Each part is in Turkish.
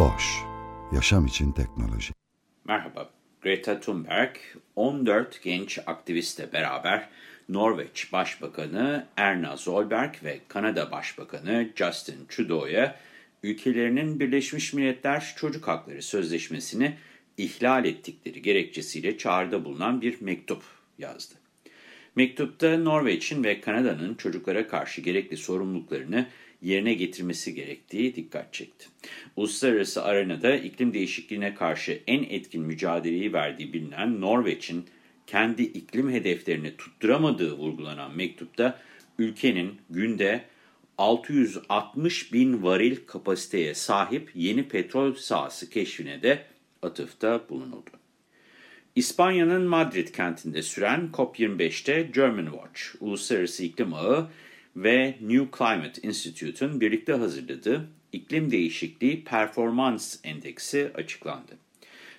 Boş, yaşam için teknoloji. Merhaba, Greta Thunberg 14 genç aktivistle beraber Norveç Başbakanı Erna Solberg ve Kanada Başbakanı Justin Trudeau'ya ülkelerinin Birleşmiş Milletler Çocuk Hakları Sözleşmesi'ni ihlal ettikleri gerekçesiyle çağrıda bulunan bir mektup yazdı. Mektupta Norveç'in ve Kanada'nın çocuklara karşı gerekli sorumluluklarını yerine getirmesi gerektiği dikkat çekti. Uluslararası arenada iklim değişikliğine karşı en etkin mücadeleyi verdiği bilinen Norveç'in kendi iklim hedeflerini tutturamadığı vurgulanan mektupta ülkenin günde 660 bin varil kapasiteye sahip yeni petrol sahası keşfine de atıfta bulunuldu. İspanya'nın Madrid kentinde süren COP25'te German Watch, Uluslararası İklim Ağı ve New Climate Institute'un birlikte hazırladığı İklim Değişikliği Performans Endeksi açıklandı.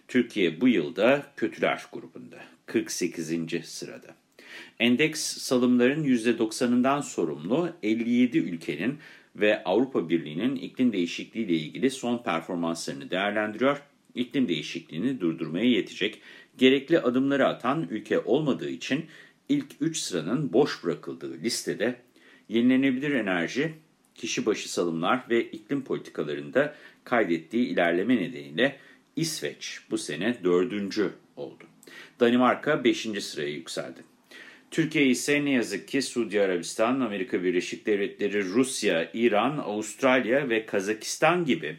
Türkiye bu yılda kötüler grubunda, 48. sırada. Endeks salımların %90'ından sorumlu 57 ülkenin ve Avrupa Birliği'nin iklim değişikliği ile ilgili son performanslarını değerlendiriyor. İklim değişikliğini durdurmaya yetecek gerekli adımları atan ülke olmadığı için ilk 3 sıranın boş bırakıldığı listede yenilenebilir enerji, kişi başı salımlar ve iklim politikalarında kaydettiği ilerleme nedeniyle İsveç bu sene dördüncü oldu. Danimarka 5. sıraya yükseldi. Türkiye ise ne yazık ki Suudi Arabistan, Amerika Birleşik Devletleri, Rusya, İran, Avustralya ve Kazakistan gibi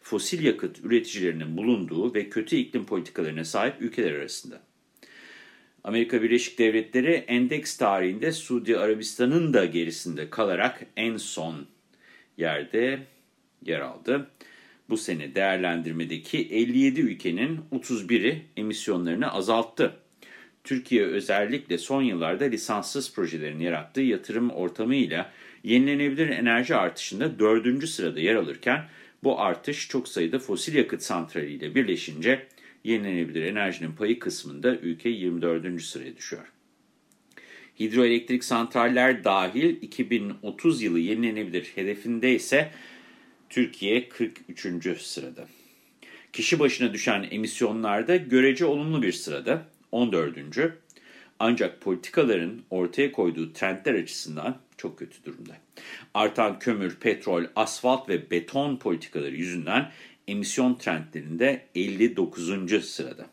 fosil yakıt üreticilerinin bulunduğu ve kötü iklim politikalarına sahip ülkeler arasında. Amerika Birleşik Devletleri endeks tarihinde Suudi Arabistan'ın da gerisinde kalarak en son yerde yer aldı. Bu sene değerlendirmedeki 57 ülkenin 31'i emisyonlarını azalttı. Türkiye özellikle son yıllarda lisanssız projelerin yarattığı yatırım ortamıyla yenilenebilir enerji artışında 4. sırada yer alırken bu artış çok sayıda fosil yakıt santraliyle birleşince yenilenebilir enerjinin payı kısmında ülke 24. sıraya düşüyor. Hidroelektrik santraller dahil 2030 yılı yenilenebilir hedefinde ise Türkiye 43. sırada. Kişi başına düşen emisyonlarda görece olumlu bir sırada 14. Ancak politikaların ortaya koyduğu trendler açısından çok kötü durumda. Artan kömür, petrol, asfalt ve beton politikaları yüzünden emisyon trendlerinde 59. sırada.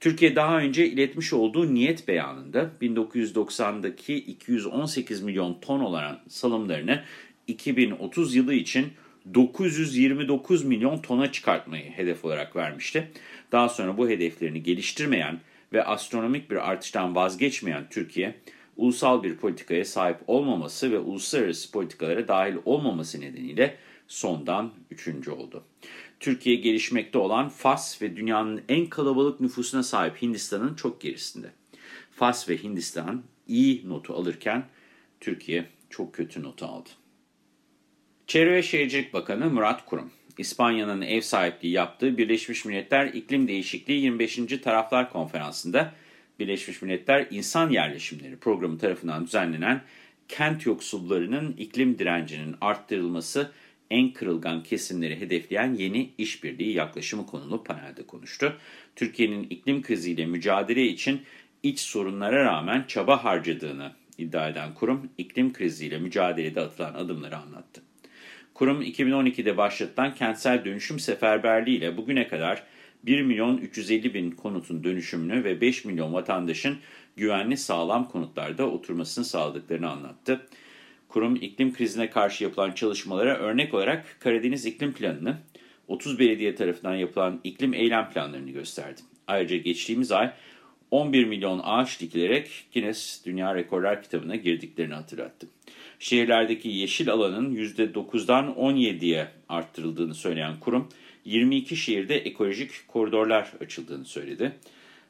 Türkiye daha önce iletmiş olduğu niyet beyanında 1990'daki 218 milyon ton olan salımlarını 2030 yılı için 929 milyon tona çıkartmayı hedef olarak vermişti. Daha sonra bu hedeflerini geliştirmeyen ve astronomik bir artıştan vazgeçmeyen Türkiye, ulusal bir politikaya sahip olmaması ve uluslararası politikalara dahil olmaması nedeniyle sondan üçüncü oldu. Türkiye gelişmekte olan Fas ve dünyanın en kalabalık nüfusuna sahip Hindistan'ın çok gerisinde. Fas ve Hindistan iyi notu alırken Türkiye çok kötü notu aldı. Çevre ve Şehircilik Bakanı Murat Kurum, İspanya'nın ev sahipliği yaptığı Birleşmiş Milletler İklim Değişikliği 25. Taraflar Konferansı'nda Birleşmiş Milletler İnsan Yerleşimleri Programı tarafından düzenlenen kent yoksullarının iklim direncinin arttırılması en kırılgan kesimleri hedefleyen yeni işbirliği yaklaşımı konulu panelde konuştu. Türkiye'nin iklim kriziyle mücadele için iç sorunlara rağmen çaba harcadığını iddia eden kurum, iklim kriziyle mücadelede atılan adımları anlattı. Kurum 2012'de başlatılan kentsel dönüşüm seferberliği ile bugüne kadar 1 milyon 350 bin konutun dönüşümünü ve 5 milyon vatandaşın güvenli sağlam konutlarda oturmasını sağladıklarını anlattı. Kurum iklim krizine karşı yapılan çalışmalara örnek olarak Karadeniz İklim Planı'nı, 30 belediye tarafından yapılan iklim eylem planlarını gösterdi. Ayrıca geçtiğimiz ay 11 milyon ağaç dikilerek Guinness Dünya Rekorlar kitabına girdiklerini hatırlattı. Şehirlerdeki yeşil alanın %9'dan 17'ye arttırıldığını söyleyen kurum, 22 şehirde ekolojik koridorlar açıldığını söyledi.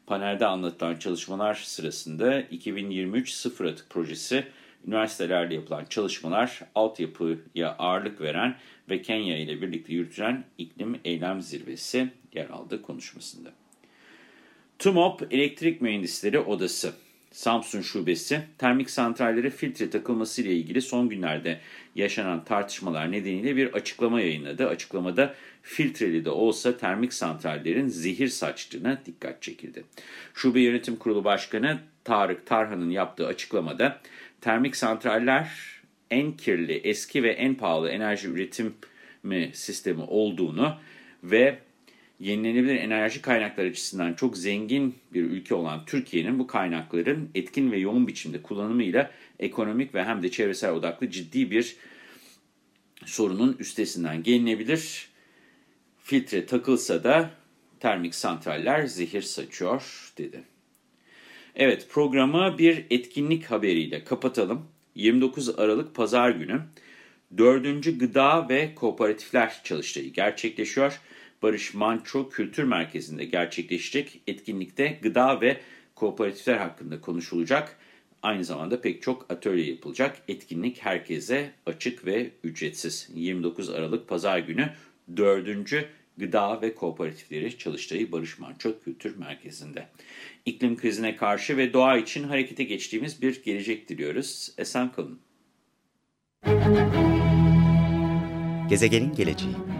Panelde anlatılan çalışmalar sırasında 2023 Sıfır Atık Projesi, üniversitelerle yapılan çalışmalar, altyapıya ağırlık veren ve Kenya ile birlikte yürütülen iklim eylem zirvesi yer aldı konuşmasında. TUMOP Elektrik Mühendisleri Odası Samsun Şubesi, termik santrallere filtre takılması ile ilgili son günlerde yaşanan tartışmalar nedeniyle bir açıklama yayınladı. Açıklamada filtreli de olsa termik santrallerin zehir saçtığına dikkat çekildi. Şube Yönetim Kurulu Başkanı Tarık Tarhan'ın yaptığı açıklamada termik santraller en kirli, eski ve en pahalı enerji üretim sistemi olduğunu ve yenilenebilir enerji kaynakları açısından çok zengin bir ülke olan Türkiye'nin bu kaynakların etkin ve yoğun biçimde kullanımıyla ekonomik ve hem de çevresel odaklı ciddi bir sorunun üstesinden gelinebilir. Filtre takılsa da termik santraller zehir saçıyor dedi. Evet programı bir etkinlik haberiyle kapatalım. 29 Aralık Pazar günü 4. Gıda ve Kooperatifler çalıştayı gerçekleşiyor. Barış Manço Kültür Merkezi'nde gerçekleşecek etkinlikte gıda ve kooperatifler hakkında konuşulacak. Aynı zamanda pek çok atölye yapılacak. Etkinlik herkese açık ve ücretsiz. 29 Aralık Pazar günü 4. Gıda ve Kooperatifleri Çalıştayı Barış Manço Kültür Merkezi'nde. İklim krizine karşı ve doğa için harekete geçtiğimiz bir gelecek diliyoruz. Esen kalın. Gezegenin geleceği